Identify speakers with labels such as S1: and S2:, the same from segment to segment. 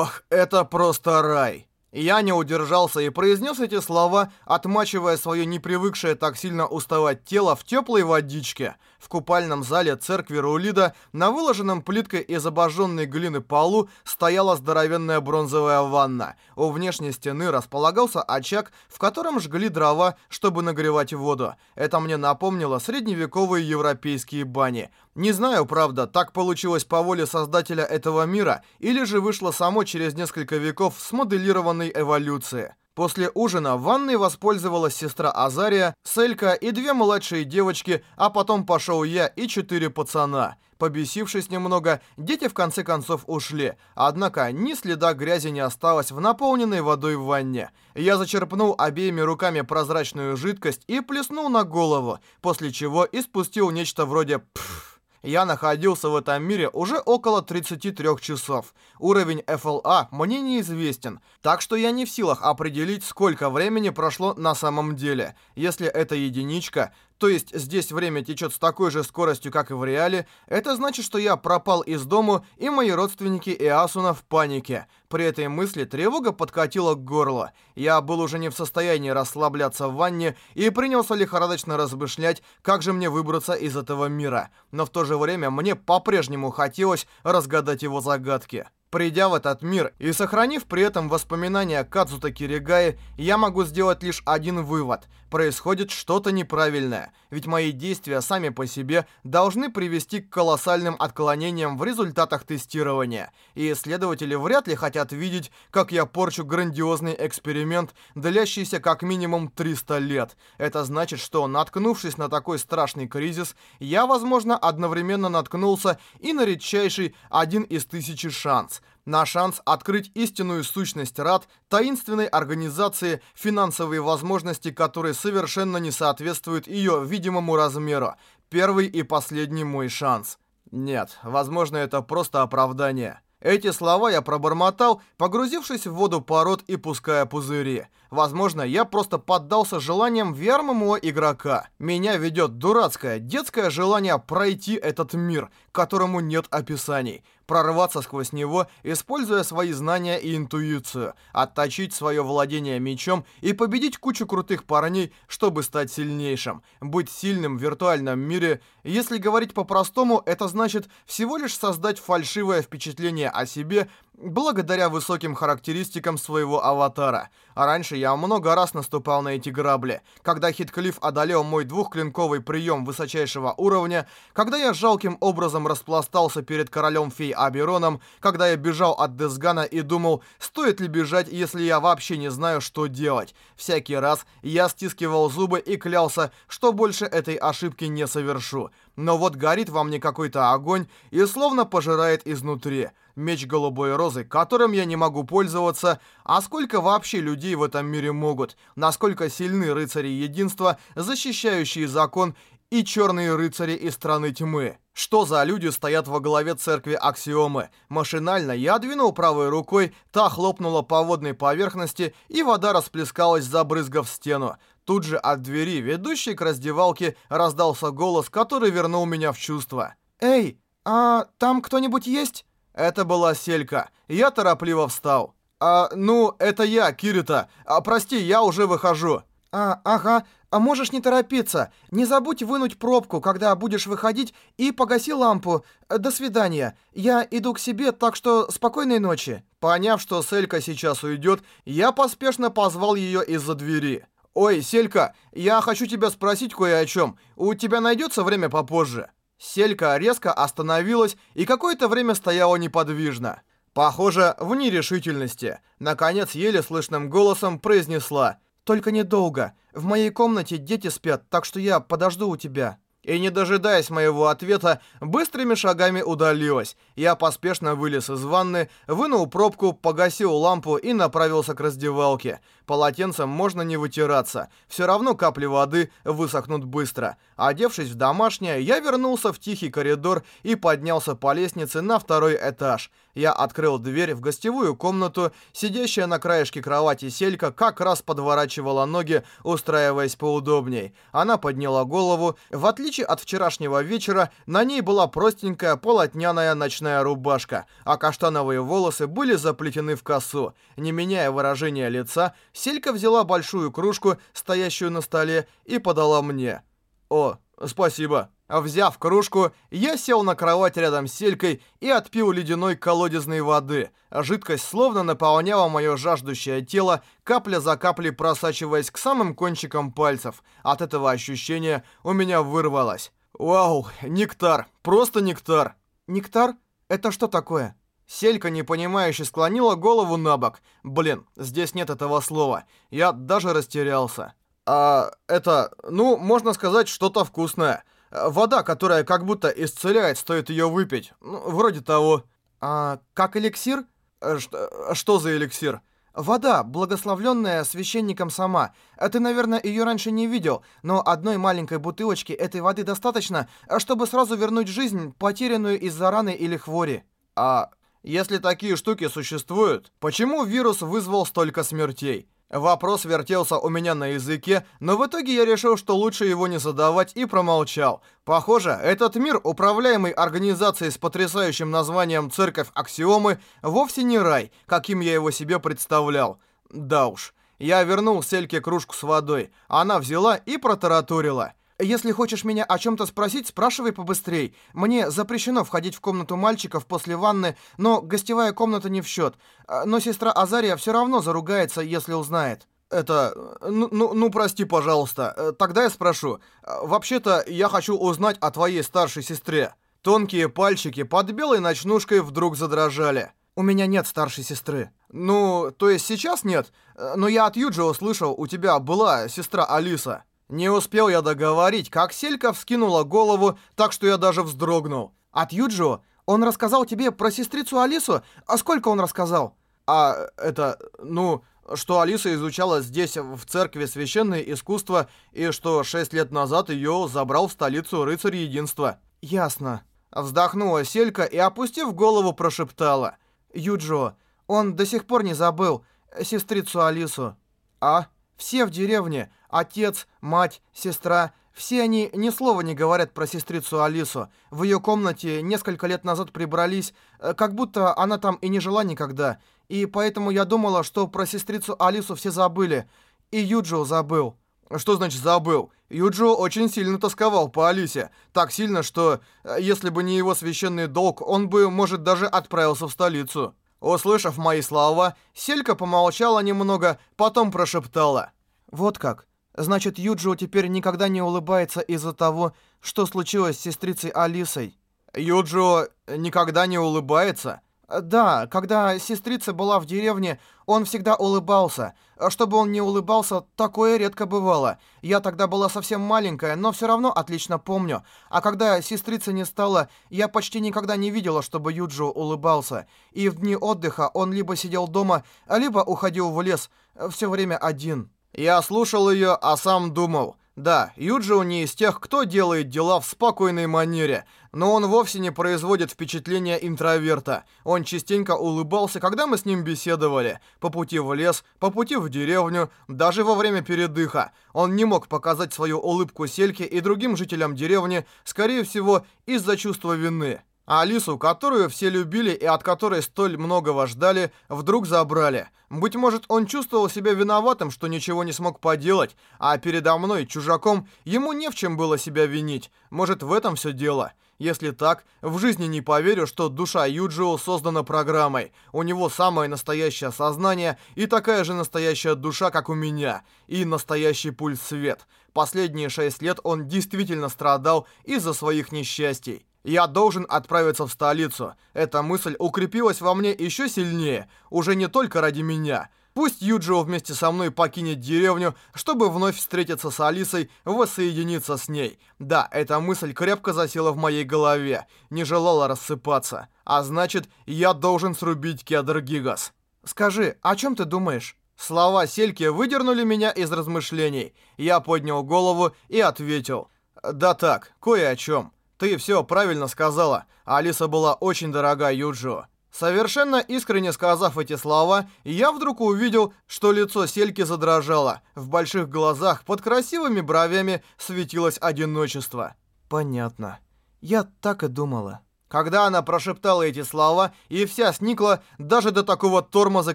S1: Ох, это просто рай. Я не удержался и произнес эти слова, отмачивая свое непривыкшее так сильно уставать тело в теплой водичке. В купальном зале церкви Рулида на выложенном плиткой из обожженной глины полу стояла здоровенная бронзовая ванна. У внешней стены располагался очаг, в котором жгли дрова, чтобы нагревать воду. Это мне напомнило средневековые европейские бани. Не знаю, правда, так получилось по воле создателя этого мира, или же вышло само через несколько веков смоделированной эволюции. После ужина в ванной воспользовалась сестра Азария, Селька и две младшие девочки, а потом пошел я и четыре пацана. Побесившись немного, дети в конце концов ушли, однако ни следа грязи не осталось в наполненной водой в ванне. Я зачерпнул обеими руками прозрачную жидкость и плеснул на голову, после чего испустил нечто вроде «пф». Я находился в этом мире уже около 33 часов. Уровень FLA мне неизвестен, так что я не в силах определить, сколько времени прошло на самом деле. Если это единичка, то есть здесь время течет с такой же скоростью, как и в реале, это значит, что я пропал из дому, и мои родственники и Асуна в панике. При этой мысли тревога подкатила к горлу. Я был уже не в состоянии расслабляться в ванне и принялся лихорадочно размышлять, как же мне выбраться из этого мира. Но в то же время мне по-прежнему хотелось разгадать его загадки. Придя в этот мир и сохранив при этом воспоминания Кадзута Киригай, я могу сделать лишь один вывод. Происходит что-то неправильное, ведь мои действия сами по себе должны привести к колоссальным отклонениям в результатах тестирования. И исследователи вряд ли хотят видеть, как я порчу грандиозный эксперимент, длящийся как минимум 300 лет. Это значит, что, наткнувшись на такой страшный кризис, я, возможно, одновременно наткнулся и на редчайший один из тысячи шанс на шанс открыть истинную сущность РАД, таинственной организации, финансовые возможности которой совершенно не соответствуют ее видимому размеру. Первый и последний мой шанс. Нет, возможно, это просто оправдание. Эти слова я пробормотал, погрузившись в воду пород и пуская пузыри. Возможно, я просто поддался желаниям вермого игрока. Меня ведет дурацкое, детское желание пройти этот мир, которому нет описаний прорваться сквозь него, используя свои знания и интуицию, отточить свое владение мечом и победить кучу крутых парней, чтобы стать сильнейшим. Быть сильным в виртуальном мире, если говорить по-простому, это значит всего лишь создать фальшивое впечатление о себе, благодаря высоким характеристикам своего аватара. А раньше я много раз наступал на эти грабли. Когда Хитклифф одолел мой двухклинковый прием высочайшего уровня, когда я жалким образом распластался перед королем фей Абероном, когда я бежал от Десгана и думал, стоит ли бежать, если я вообще не знаю, что делать. Всякий раз я стискивал зубы и клялся, что больше этой ошибки не совершу. Но вот горит во мне какой-то огонь и словно пожирает изнутри. Меч голубой розы, которым я не могу пользоваться, а сколько вообще людей в этом мире могут, насколько сильны рыцари единства, защищающие закон, и черные рыцари из страны тьмы. Что за люди стоят во главе церкви Аксиомы? Машинально я двинул правой рукой, та хлопнула по водной поверхности, и вода расплескалась, забрызгав стену. Тут же от двери, ведущей к раздевалке, раздался голос, который вернул меня в чувство. «Эй, а там кто-нибудь есть?» Это была Селька. Я торопливо встал. «А, ну, это я, Кирита. А, прости, я уже выхожу». «А, ага. А можешь не торопиться. Не забудь вынуть пробку, когда будешь выходить, и погаси лампу. До свидания. Я иду к себе, так что спокойной ночи». Поняв, что Селька сейчас уйдет, я поспешно позвал ее из-за двери. «Ой, Селька, я хочу тебя спросить кое о чем. У тебя найдется время попозже?» Селька резко остановилась и какое-то время стояла неподвижно. Похоже, в нерешительности. Наконец, еле слышным голосом произнесла «Только недолго. В моей комнате дети спят, так что я подожду у тебя». И не дожидаясь моего ответа, быстрыми шагами удалилась. Я поспешно вылез из ванны, вынул пробку, погасил лампу и направился к раздевалке. Полотенцем можно не вытираться. Все равно капли воды высохнут быстро. Одевшись в домашнее, я вернулся в тихий коридор и поднялся по лестнице на второй этаж. Я открыл дверь в гостевую комнату. Сидящая на краешке кровати Селька как раз подворачивала ноги, устраиваясь поудобней. Она подняла голову. В отличие отличие от вчерашнего вечера, на ней была простенькая полотняная ночная рубашка, а каштановые волосы были заплетены в косу. Не меняя выражения лица, Селька взяла большую кружку, стоящую на столе, и подала мне. «О, спасибо». Взяв кружку, я сел на кровать рядом с селькой и отпил ледяной колодезной воды. Жидкость словно наполняла мое жаждущее тело, капля за каплей просачиваясь к самым кончикам пальцев. От этого ощущения у меня вырвалось. Вау, нектар, просто нектар. Нектар? Это что такое? Селька непонимающе склонила голову на бок. Блин, здесь нет этого слова. Я даже растерялся. А это, ну, можно сказать, что-то вкусное. Вода, которая как будто исцеляет, стоит ее выпить. Ну, вроде того. А как эликсир? Э, что, что за эликсир? Вода, благословленная священником сама. Ты, наверное, ее раньше не видел, но одной маленькой бутылочки этой воды достаточно, чтобы сразу вернуть жизнь, потерянную из-за раны или хвори. А если такие штуки существуют, почему вирус вызвал столько смертей? Вопрос вертелся у меня на языке, но в итоге я решил, что лучше его не задавать и промолчал. Похоже, этот мир, управляемый организацией с потрясающим названием «Церковь Аксиомы», вовсе не рай, каким я его себе представлял. Да уж. Я вернул Сельке кружку с водой. Она взяла и протараторила. Если хочешь меня о чем-то спросить, спрашивай побыстрей. Мне запрещено входить в комнату мальчиков после ванны, но гостевая комната не в счет. А, но сестра Азария все равно заругается, если узнает. Это... Ну, ну, ну, прости, пожалуйста. Э, тогда я спрошу. А, вообще-то, я хочу узнать о твоей старшей сестре. Тонкие пальчики под белой ночнушкой вдруг задрожали. У меня нет старшей сестры. Ну, то есть сейчас нет? Э, но я от Юджи услышал, у тебя была сестра Алиса. Не успел я договорить, как Селька вскинула голову, так что я даже вздрогнул. «От Юджио? Он рассказал тебе про сестрицу Алису? А сколько он рассказал?» «А, это, ну, что Алиса изучала здесь, в церкви, священное искусство, и что шесть лет назад ее забрал в столицу рыцарь единства». «Ясно». Вздохнула Селька и, опустив голову, прошептала. «Юджио, он до сих пор не забыл сестрицу Алису». «А?» Все в деревне, отец, мать, сестра, все они ни слова не говорят про сестрицу Алису. В ее комнате несколько лет назад прибрались, э, как будто она там и не жила никогда. И поэтому я думала, что про сестрицу Алису все забыли. И Юджио забыл. Что значит забыл? Юджио очень сильно тосковал по Алисе. Так сильно, что, э, если бы не его священный долг, он бы, может, даже отправился в столицу. Услышав мои слова, Селька помолчала немного, потом прошептала. «Вот как. Значит, Юджио теперь никогда не улыбается из-за того, что случилось с сестрицей Алисой». «Юджио никогда не улыбается?» Да, когда сестрица была в деревне, он всегда улыбался. Чтобы он не улыбался, такое редко бывало. Я тогда была совсем маленькая, но все равно отлично помню. А когда сестрица не стала, я почти никогда не видела, чтобы Юджио улыбался. И в дни отдыха он либо сидел дома, либо уходил в лес, все время один. Я слушал ее, а сам думал... Да, Юджио не из тех, кто делает дела в спокойной манере, но он вовсе не производит впечатления интроверта. Он частенько улыбался, когда мы с ним беседовали. По пути в лес, по пути в деревню, даже во время передыха. Он не мог показать свою улыбку Сельке и другим жителям деревни, скорее всего, из-за чувства вины. А Алису, которую все любили и от которой столь многого ждали, вдруг забрали. Быть может, он чувствовал себя виноватым, что ничего не смог поделать, а передо мной, чужаком, ему не в чем было себя винить. Может, в этом все дело. Если так, в жизни не поверю, что душа Юджио создана программой. У него самое настоящее сознание и такая же настоящая душа, как у меня. И настоящий пульс свет. Последние шесть лет он действительно страдал из-за своих несчастий. Я должен отправиться в столицу. Эта мысль укрепилась во мне еще сильнее, уже не только ради меня. Пусть Юджио вместе со мной покинет деревню, чтобы вновь встретиться с Алисой, воссоединиться с ней. Да, эта мысль крепко засела в моей голове, не желала рассыпаться. А значит, я должен срубить кедр Гигас. Скажи, о чем ты думаешь? Слова Сельки выдернули меня из размышлений. Я поднял голову и ответил. Да так, кое о чем. Ты все правильно сказала. Алиса была очень дорога Юджио. Совершенно искренне сказав эти слова, я вдруг увидел, что лицо Сельки задрожало. В больших глазах под красивыми бровями светилось одиночество. Понятно. Я так и думала. Когда она прошептала эти слова, и вся сникла, даже до такого тормоза,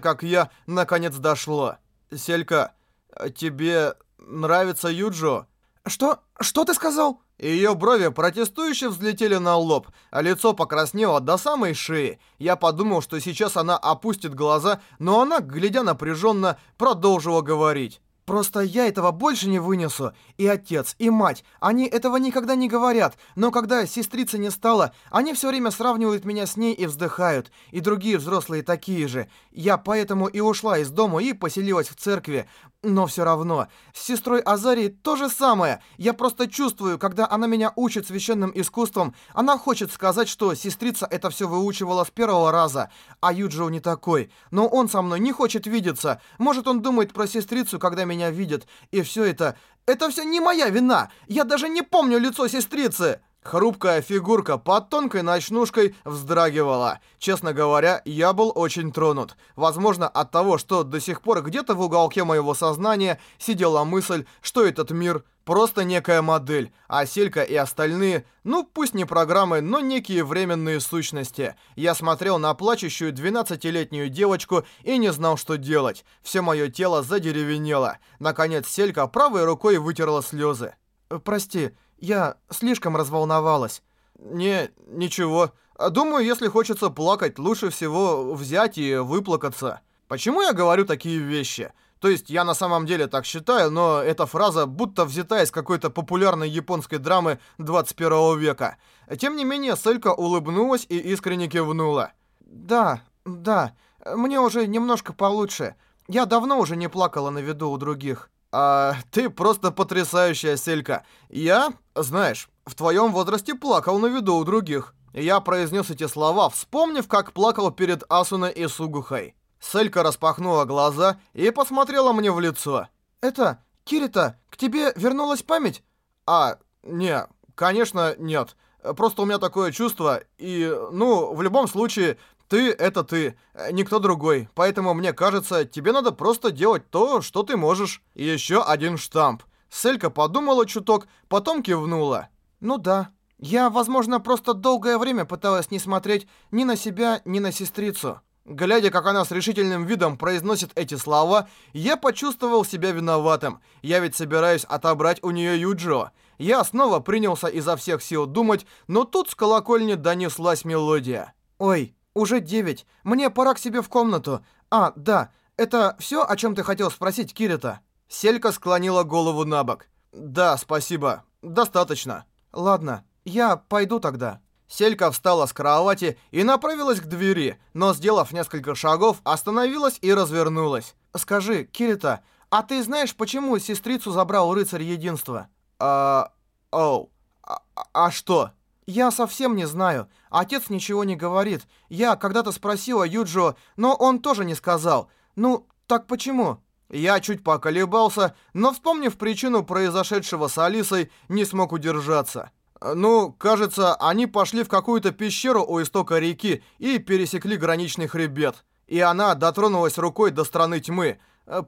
S1: как я, наконец дошло. «Селька, тебе нравится Юджо?» «Что? Что ты сказал?» Ее брови протестующе взлетели на лоб, а лицо покраснело до самой шеи. Я подумал, что сейчас она опустит глаза, но она, глядя напряженно, продолжила говорить. Просто я этого больше не вынесу. И отец, и мать, они этого никогда не говорят. Но когда сестрицы не стало, они все время сравнивают меня с ней и вздыхают. И другие взрослые такие же. Я поэтому и ушла из дома и поселилась в церкви. Но все равно, с сестрой Азарией то же самое. Я просто чувствую, когда она меня учит священным искусством, она хочет сказать, что сестрица это все выучивала с первого раза, а Юджио не такой. Но он со мной не хочет видеться. Может, он думает про сестрицу, когда меня видит. И все это... Это все не моя вина. Я даже не помню лицо сестрицы. Хрупкая фигурка под тонкой ночнушкой вздрагивала. Честно говоря, я был очень тронут. Возможно, от того, что до сих пор где-то в уголке моего сознания сидела мысль, что этот мир просто некая модель, а Селька и остальные, ну пусть не программы, но некие временные сущности. Я смотрел на плачущую 12-летнюю девочку и не знал, что делать. Все мое тело задеревенело. Наконец Селька правой рукой вытерла слезы. «Прости, я слишком разволновалась. Не, ничего. Думаю, если хочется плакать, лучше всего взять и выплакаться. Почему я говорю такие вещи? То есть я на самом деле так считаю, но эта фраза будто взята из какой-то популярной японской драмы 21 века. Тем не менее, Селька улыбнулась и искренне кивнула. «Да, да, мне уже немножко получше. Я давно уже не плакала на виду у других». А, ты просто потрясающая, Селька. Я, знаешь, в твоем возрасте плакал на виду у других. Я произнес эти слова, вспомнив, как плакал перед Асуной и Сугухой. Селька распахнула глаза и посмотрела мне в лицо. «Это, Кирита, к тебе вернулась память?» «А, не, конечно, нет. Просто у меня такое чувство, и, ну, в любом случае, ты — это ты, э, никто другой. Поэтому, мне кажется, тебе надо просто делать то, что ты можешь. И еще один штамп. Селька подумала чуток, потом кивнула. Ну да. Я, возможно, просто долгое время пыталась не смотреть ни на себя, ни на сестрицу. Глядя, как она с решительным видом произносит эти слова, я почувствовал себя виноватым. Я ведь собираюсь отобрать у нее Юджо. Я снова принялся изо всех сил думать, но тут с колокольни донеслась мелодия. «Ой, «Уже девять. Мне пора к себе в комнату. А, да, это все, о чем ты хотел спросить, Кирита?» Селька склонила голову на бок. «Да, спасибо. Достаточно». «Ладно, я пойду тогда». Селька встала с кровати и направилась к двери, но, сделав несколько шагов, остановилась и развернулась. «Скажи, Кирита, а ты знаешь, почему сестрицу забрал рыцарь единства?» «А... оу... А, а что?» «Я совсем не знаю. Отец ничего не говорит. Я когда-то спросила Юджо, но он тоже не сказал. Ну, так почему?» Я чуть поколебался, но, вспомнив причину произошедшего с Алисой, не смог удержаться. Ну, кажется, они пошли в какую-то пещеру у истока реки и пересекли граничный хребет. И она дотронулась рукой до страны тьмы.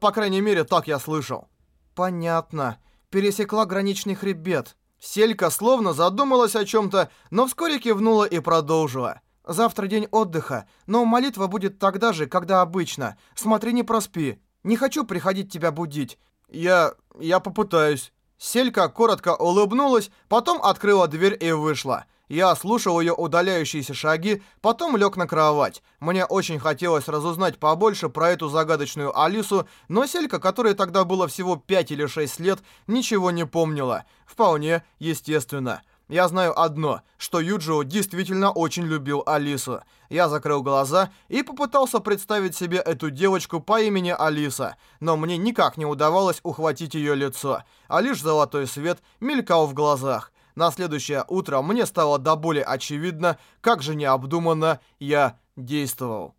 S1: По крайней мере, так я слышал. Понятно. Пересекла граничный хребет. Селька словно задумалась о чем-то, но вскоре кивнула и продолжила. «Завтра день отдыха, но молитва будет тогда же, когда обычно. Смотри, не проспи. Не хочу приходить тебя будить». «Я... я попытаюсь». Селька коротко улыбнулась, потом открыла дверь и вышла. Я слушал ее удаляющиеся шаги, потом лег на кровать. Мне очень хотелось разузнать побольше про эту загадочную Алису, но Селька, которой тогда было всего 5 или 6 лет, ничего не помнила. Вполне естественно. Я знаю одно, что Юджио действительно очень любил Алису. Я закрыл глаза и попытался представить себе эту девочку по имени Алиса, но мне никак не удавалось ухватить ее лицо, а лишь золотой свет мелькал в глазах. На следующее утро мне стало до боли очевидно, как же необдуманно я действовал.